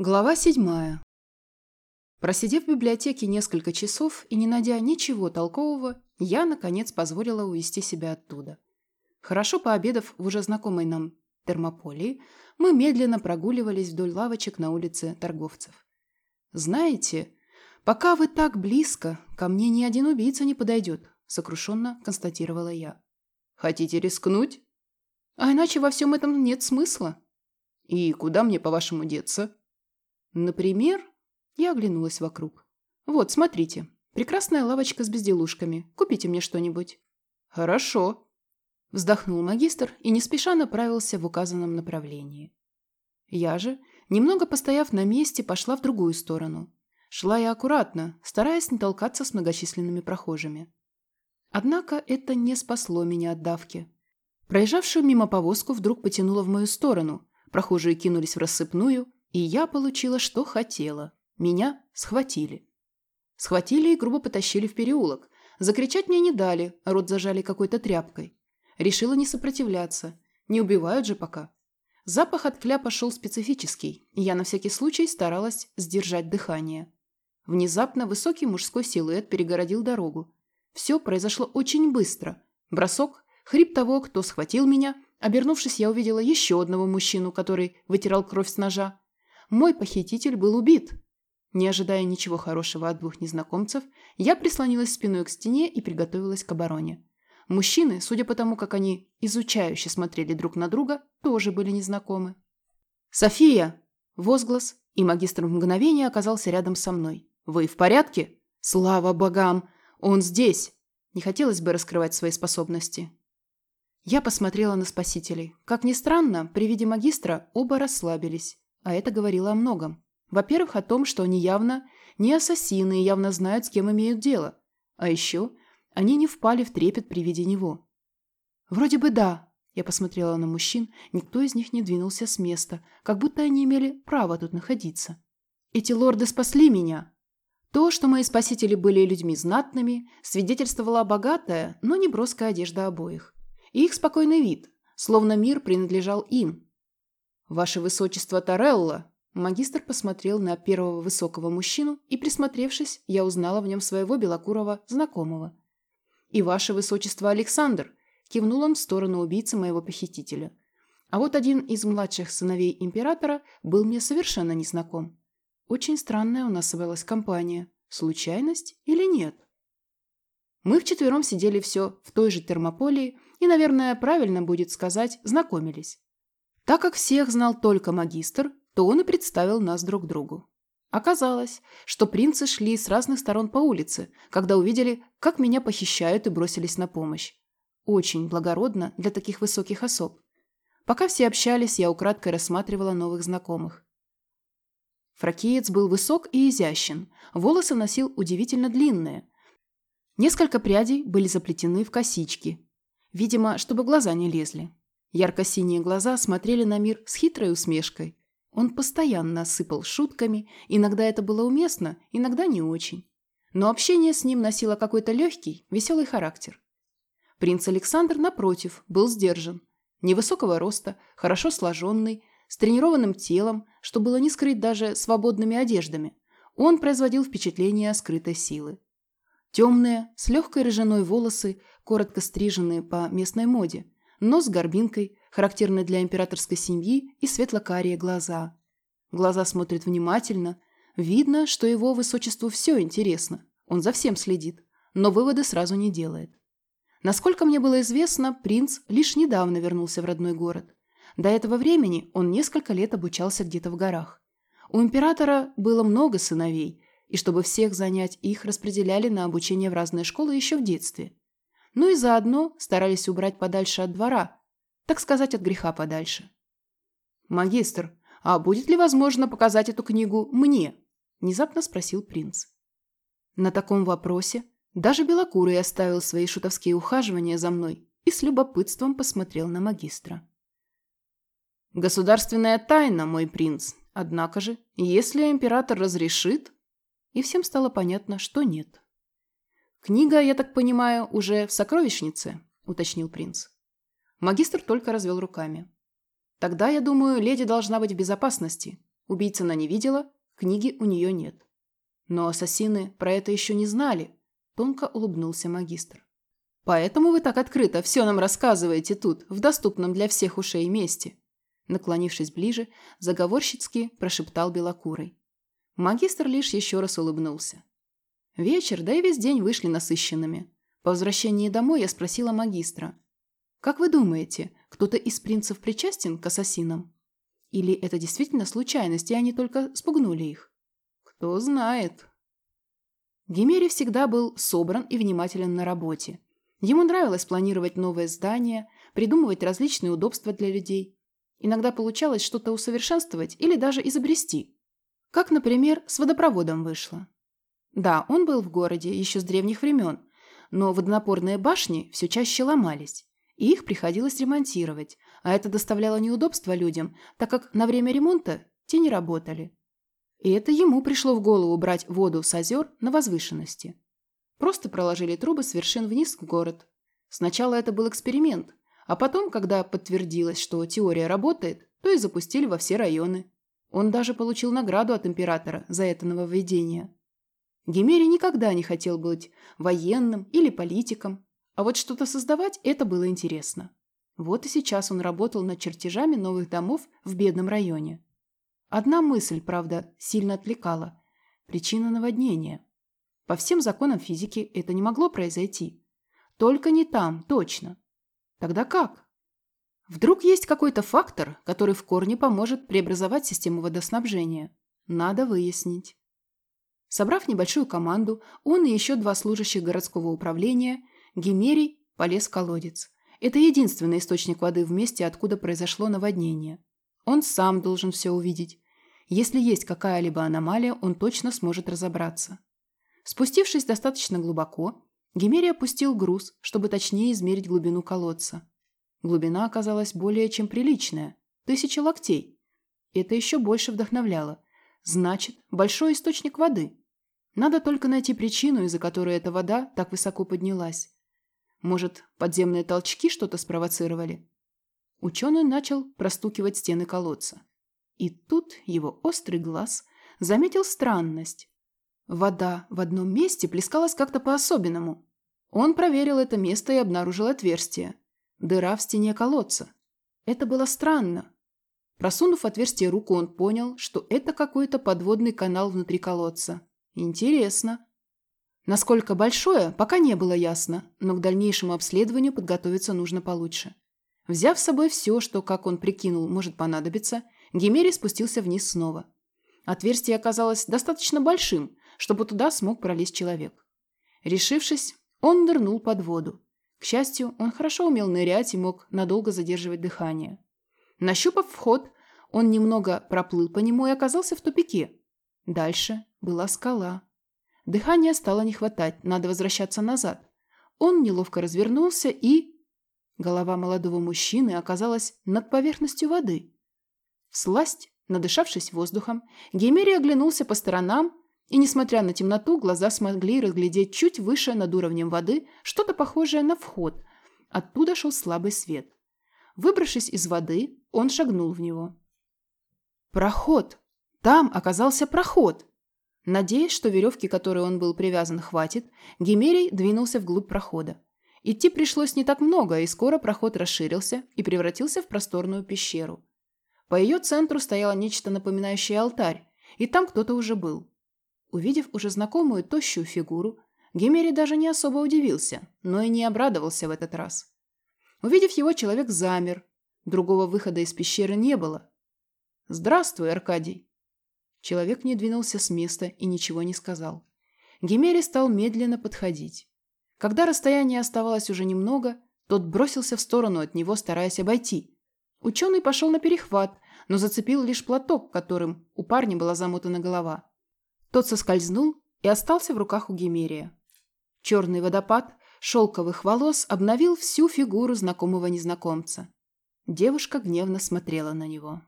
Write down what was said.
Глава седьмая. Просидев в библиотеке несколько часов и не найдя ничего толкового, я, наконец, позволила увести себя оттуда. Хорошо пообедав в уже знакомой нам термополии, мы медленно прогуливались вдоль лавочек на улице торговцев. «Знаете, пока вы так близко, ко мне ни один убийца не подойдет», сокрушенно констатировала я. «Хотите рискнуть?» «А иначе во всем этом нет смысла». «И куда мне, по-вашему, деться?» Например, я оглянулась вокруг. Вот, смотрите, прекрасная лавочка с безделушками. Купите мне что-нибудь. Хорошо. Вздохнул магистр и не спеша направился в указанном направлении. Я же, немного постояв на месте, пошла в другую сторону. Шла я аккуратно, стараясь не толкаться с многочисленными прохожими. Однако это не спасло меня от давки. Проезжавшую мимо повозку вдруг потянуло в мою сторону. Прохожие кинулись в рассыпную, и я получила, что хотела. Меня схватили. Схватили и грубо потащили в переулок. Закричать мне не дали, рот зажали какой-то тряпкой. Решила не сопротивляться. Не убивают же пока. Запах от кляпа шел специфический, и я на всякий случай старалась сдержать дыхание. Внезапно высокий мужской силуэт перегородил дорогу. Все произошло очень быстро. Бросок, хрип того, кто схватил меня. Обернувшись, я увидела еще одного мужчину, который вытирал кровь с ножа. Мой похититель был убит. Не ожидая ничего хорошего от двух незнакомцев, я прислонилась спиной к стене и приготовилась к обороне. Мужчины, судя по тому, как они изучающе смотрели друг на друга, тоже были незнакомы. «София!» – возглас, и магистр в мгновение оказался рядом со мной. «Вы в порядке?» «Слава богам! Он здесь!» Не хотелось бы раскрывать свои способности. Я посмотрела на спасителей. Как ни странно, при виде магистра оба расслабились. А это говорило о многом. Во-первых, о том, что они явно не ассасины и явно знают, с кем имеют дело. А еще они не впали в трепет при виде него. «Вроде бы да», – я посмотрела на мужчин, никто из них не двинулся с места, как будто они имели право тут находиться. «Эти лорды спасли меня», то, что мои спасители были людьми знатными, свидетельствовала богатая, но не броская одежда обоих. И их спокойный вид, словно мир принадлежал им, «Ваше высочество Торелло!» Магистр посмотрел на первого высокого мужчину, и, присмотревшись, я узнала в нем своего белокурого знакомого. «И ваше высочество Александр!» Кивнул он в сторону убийцы моего похитителя. А вот один из младших сыновей императора был мне совершенно незнаком. Очень странная у нас собралась компания. Случайность или нет? Мы вчетвером сидели все в той же термополии и, наверное, правильно будет сказать, знакомились. Так как всех знал только магистр, то он и представил нас друг другу. Оказалось, что принцы шли с разных сторон по улице, когда увидели, как меня похищают и бросились на помощь. Очень благородно для таких высоких особ. Пока все общались, я украдкой рассматривала новых знакомых. Фракиец был высок и изящен, волосы носил удивительно длинные. Несколько прядей были заплетены в косички, видимо, чтобы глаза не лезли. Ярко-синие глаза смотрели на мир с хитрой усмешкой. Он постоянно осыпал шутками, иногда это было уместно, иногда не очень. Но общение с ним носило какой-то легкий, веселый характер. Принц Александр, напротив, был сдержан. Невысокого роста, хорошо сложенный, с тренированным телом, что было не скрыть даже свободными одеждами. Он производил впечатление скрытой силы. Темные, с легкой рыжиной волосы, коротко стриженные по местной моде – нос с горбинкой, характерный для императорской семьи, и светло-карие глаза. Глаза смотрят внимательно. Видно, что его высочеству все интересно. Он за всем следит, но выводы сразу не делает. Насколько мне было известно, принц лишь недавно вернулся в родной город. До этого времени он несколько лет обучался где-то в горах. У императора было много сыновей, и чтобы всех занять, их распределяли на обучение в разные школы еще в детстве ну и заодно старались убрать подальше от двора, так сказать, от греха подальше. «Магистр, а будет ли возможно показать эту книгу мне?» – внезапно спросил принц. На таком вопросе даже Белокурый оставил свои шутовские ухаживания за мной и с любопытством посмотрел на магистра. «Государственная тайна, мой принц. Однако же, если император разрешит...» И всем стало понятно, что нет. «Книга, я так понимаю, уже в сокровищнице?» – уточнил принц. Магистр только развел руками. «Тогда, я думаю, леди должна быть в безопасности. Убийца она не видела, книги у нее нет. Но ассасины про это еще не знали, тонко улыбнулся магистр. Поэтому вы так открыто все нам рассказываете тут, в доступном для всех ушей месте. Наклонившись ближе, заговорщицки прошептал белокурый. Магистр лишь еще раз улыбнулся. Вечер, да и весь день вышли насыщенными. По возвращении домой я спросила магистра. «Как вы думаете, кто-то из принцев причастен к ассасинам? Или это действительно случайность, и они только спугнули их?» «Кто знает». Гимери всегда был собран и внимателен на работе. Ему нравилось планировать новые здания, придумывать различные удобства для людей. Иногда получалось что-то усовершенствовать или даже изобрести. Как, например, с водопроводом вышло. Да, он был в городе еще с древних времен, но водонапорные башни все чаще ломались, и их приходилось ремонтировать, а это доставляло неудобства людям, так как на время ремонта те не работали. И это ему пришло в голову брать воду с озер на возвышенности. Просто проложили трубы с вершин вниз в город. Сначала это был эксперимент, а потом, когда подтвердилось, что теория работает, то и запустили во все районы. Он даже получил награду от императора за это нововведение. Гимери никогда не хотел быть военным или политиком, а вот что-то создавать – это было интересно. Вот и сейчас он работал над чертежами новых домов в бедном районе. Одна мысль, правда, сильно отвлекала – причина наводнения. По всем законам физики это не могло произойти. Только не там, точно. Тогда как? Вдруг есть какой-то фактор, который в корне поможет преобразовать систему водоснабжения. Надо выяснить. Собрав небольшую команду, он и еще два служащих городского управления, Гимерий полез в колодец. Это единственный источник воды в месте, откуда произошло наводнение. Он сам должен все увидеть. Если есть какая-либо аномалия, он точно сможет разобраться. Спустившись достаточно глубоко, Гимерий опустил груз, чтобы точнее измерить глубину колодца. Глубина оказалась более чем приличная – тысяча локтей. Это еще больше вдохновляло. Значит, большой источник воды. Надо только найти причину, из-за которой эта вода так высоко поднялась. Может, подземные толчки что-то спровоцировали? Ученый начал простукивать стены колодца. И тут его острый глаз заметил странность. Вода в одном месте плескалась как-то по-особенному. Он проверил это место и обнаружил отверстие. Дыра в стене колодца. Это было странно. Просунув отверстие руку, он понял, что это какой-то подводный канал внутри колодца. Интересно. Насколько большое, пока не было ясно, но к дальнейшему обследованию подготовиться нужно получше. Взяв с собой все, что, как он прикинул, может понадобиться, Гимери спустился вниз снова. Отверстие оказалось достаточно большим, чтобы туда смог пролезть человек. Решившись, он нырнул под воду. К счастью, он хорошо умел нырять и мог надолго задерживать дыхание. Нащупав вход, он немного проплыл по нему и оказался в тупике. Дальше была скала. Дыхания стало не хватать, надо возвращаться назад. Он неловко развернулся и... Голова молодого мужчины оказалась над поверхностью воды. Всласть, надышавшись воздухом, Геймери оглянулся по сторонам и, несмотря на темноту, глаза смогли разглядеть чуть выше над уровнем воды что-то похожее на вход. Оттуда шел слабый свет. Выбравшись из воды, он шагнул в него. Проход! Там оказался проход! Надеясь, что веревки, которой он был привязан, хватит, Гимерий двинулся вглубь прохода. Идти пришлось не так много, и скоро проход расширился и превратился в просторную пещеру. По ее центру стояло нечто напоминающее алтарь, и там кто-то уже был. Увидев уже знакомую тощую фигуру, Гемери даже не особо удивился, но и не обрадовался в этот раз. Увидев его, человек замер. Другого выхода из пещеры не было. «Здравствуй, Аркадий!» Человек не двинулся с места и ничего не сказал. Гемери стал медленно подходить. Когда расстояние оставалось уже немного, тот бросился в сторону от него, стараясь обойти. Ученый пошел на перехват, но зацепил лишь платок, которым у парня была замотана голова. Тот соскользнул и остался в руках у Гемерия. Черный водопад шелковых волос обновил всю фигуру знакомого незнакомца. Девушка гневно смотрела на него.